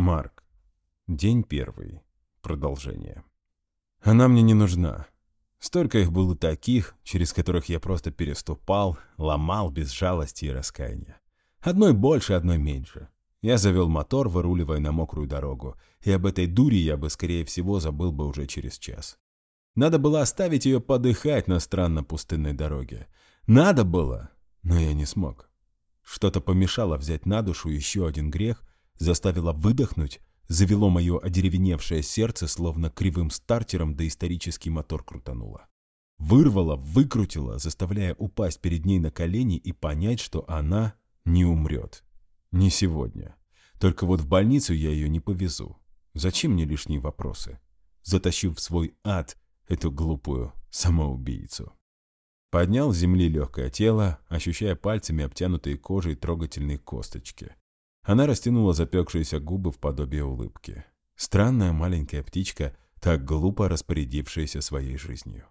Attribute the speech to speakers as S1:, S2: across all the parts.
S1: Марк. День первый. Продолжение. Она мне не нужна. Столько их было таких, через которых я просто переступал, ломал без жалости и раскаяния. Одной больше, одной меньше. Я завел мотор, выруливая на мокрую дорогу, и об этой дуре я бы, скорее всего, забыл бы уже через час. Надо было оставить ее подыхать на странно пустынной дороге. Надо было, но я не смог. Что-то помешало взять на душу еще один грех, заставило выдохнуть, завело мое одеревеневшее сердце, словно кривым стартером доисторический мотор крутануло. Вырвало, выкрутило, заставляя упасть перед ней на колени и понять, что она не умрет. Не сегодня. Только вот в больницу я ее не повезу. Зачем мне лишние вопросы? Затащив в свой ад эту глупую самоубийцу. Поднял с земли легкое тело, ощущая пальцами обтянутые кожей трогательные косточки. Она растянула запекшиеся губы в подобие улыбки. Странная маленькая птичка, так глупо распорядившаяся своей жизнью.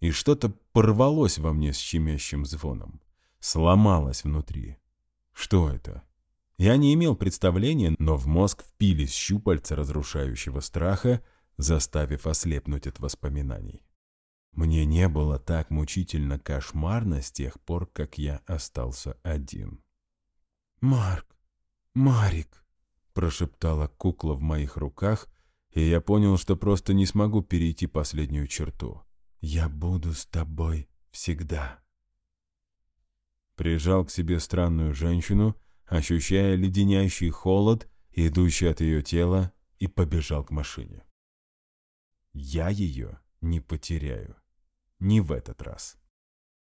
S1: И что-то порвалось во мне с щемящим звоном. Сломалось внутри. Что это? Я не имел представления, но в мозг впились щупальца разрушающего страха, заставив ослепнуть от воспоминаний. Мне не было так мучительно кошмарно с тех пор, как я остался один. «Марк, Марик!» – прошептала кукла в моих руках, и я понял, что просто не смогу перейти последнюю черту. «Я буду с тобой всегда». Прижал к себе странную женщину, ощущая леденящий холод, идущий от ее тела, и побежал к машине. Я ее не потеряю. Не в этот раз.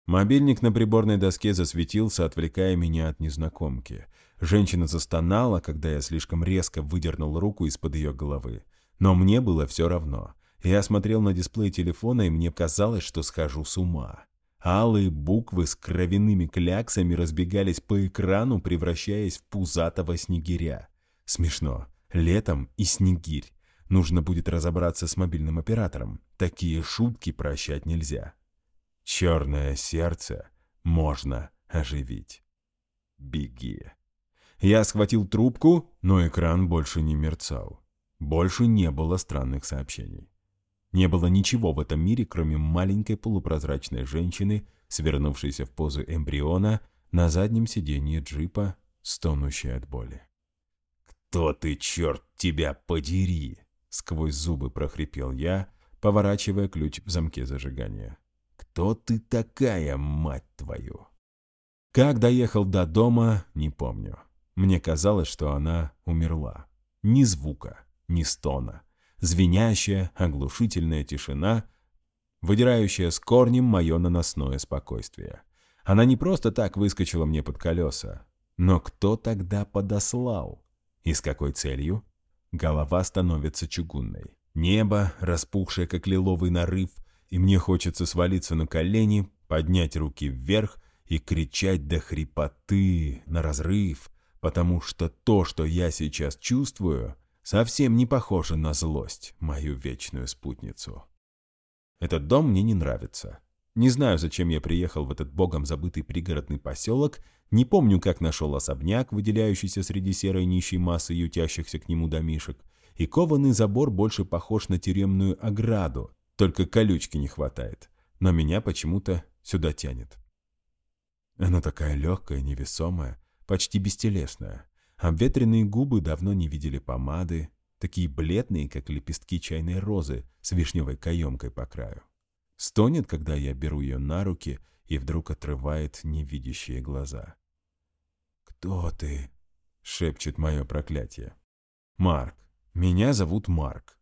S1: Мобильник на приборной доске засветился, отвлекая меня от незнакомки. Женщина застонала, когда я слишком резко выдернул руку из-под ее головы. Но мне было все равно. Я смотрел на дисплей телефона, и мне казалось, что схожу с ума. Алые буквы с кровяными кляксами разбегались по экрану, превращаясь в пузатого снегиря. Смешно. Летом и снегирь. Нужно будет разобраться с мобильным оператором. Такие шутки прощать нельзя. Черное сердце можно оживить. Беги. Я схватил трубку, но экран больше не мерцал. Больше не было странных сообщений. Не было ничего в этом мире, кроме маленькой полупрозрачной женщины, свернувшейся в позу эмбриона на заднем сиденье джипа, стонущей от боли. «Кто ты, черт тебя подери!» Сквозь зубы прохрипел я, поворачивая ключ в замке зажигания. «Кто ты такая, мать твою?» Как доехал до дома, не помню. Мне казалось, что она умерла. Ни звука, ни стона. Звенящая, оглушительная тишина, выдирающая с корнем мое наносное спокойствие. Она не просто так выскочила мне под колеса. Но кто тогда подослал? И с какой целью? Голова становится чугунной. Небо, распухшее, как лиловый нарыв, и мне хочется свалиться на колени, поднять руки вверх и кричать до хрипоты, на разрыв, потому что то, что я сейчас чувствую, совсем не похоже на злость, мою вечную спутницу. Этот дом мне не нравится. Не знаю, зачем я приехал в этот богом забытый пригородный поселок, не помню, как нашел особняк, выделяющийся среди серой нищей массы ютящихся к нему домишек, и кованый забор больше похож на тюремную ограду, только колючки не хватает, но меня почему-то сюда тянет. Она такая легкая, невесомая, почти бестелесная. Обветренные губы давно не видели помады, такие бледные, как лепестки чайной розы с вишневой каемкой по краю. Стонет, когда я беру ее на руки, и вдруг отрывает невидящие глаза. «Кто ты?» — шепчет мое проклятие. «Марк. Меня зовут Марк.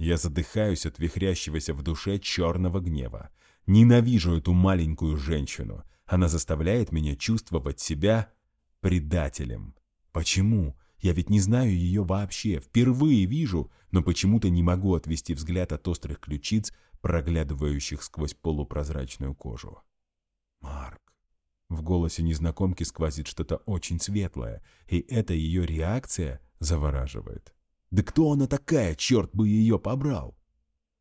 S1: Я задыхаюсь от вихрящегося в душе черного гнева. Ненавижу эту маленькую женщину. Она заставляет меня чувствовать себя предателем. Почему? Я ведь не знаю ее вообще. Впервые вижу, но почему-то не могу отвести взгляд от острых ключиц, проглядывающих сквозь полупрозрачную кожу. Марк. В голосе незнакомки сквозит что-то очень светлое, и эта ее реакция завораживает. Да кто она такая, черт бы ее побрал?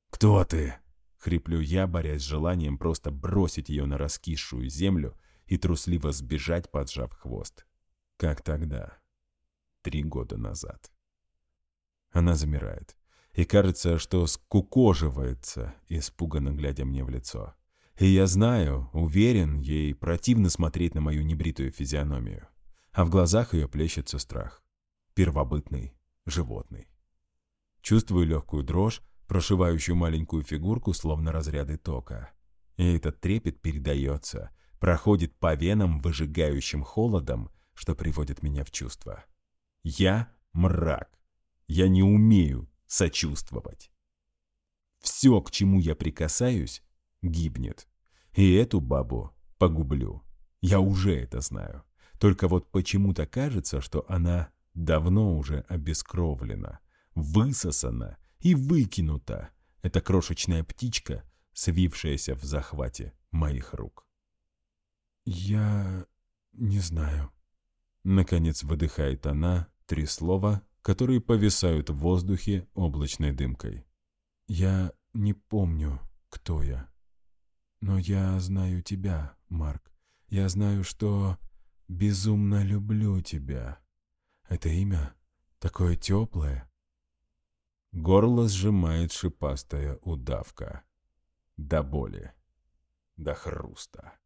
S1: «Кто ты?» — хриплю я, борясь с желанием просто бросить ее на раскисшую землю и трусливо сбежать, поджав хвост. Как тогда? Три года назад. Она замирает. И кажется, что скукоживается, испуганно глядя мне в лицо. И я знаю, уверен, ей противно смотреть на мою небритую физиономию. А в глазах ее плещется страх. Первобытный, животный. Чувствую легкую дрожь, прошивающую маленькую фигурку, словно разряды тока. И этот трепет передается, проходит по венам выжигающим холодом, что приводит меня в чувство. Я мрак. Я не умею сочувствовать. Все, к чему я прикасаюсь, гибнет. И эту бабу погублю. Я уже это знаю. Только вот почему-то кажется, что она давно уже обескровлена, высосана и выкинута. Эта крошечная птичка, свившаяся в захвате моих рук. «Я не знаю». Наконец выдыхает она три слова, которые повисают в воздухе облачной дымкой. «Я не помню, кто я. Но я знаю тебя, Марк. Я знаю, что безумно люблю тебя. Это имя такое теплое». Горло сжимает шипастая удавка. До боли. До хруста.